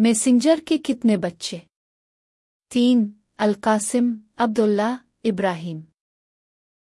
Messenger के कितने बच्चे? तीन अलकासिम अब्दुल्ला इब्राहिम।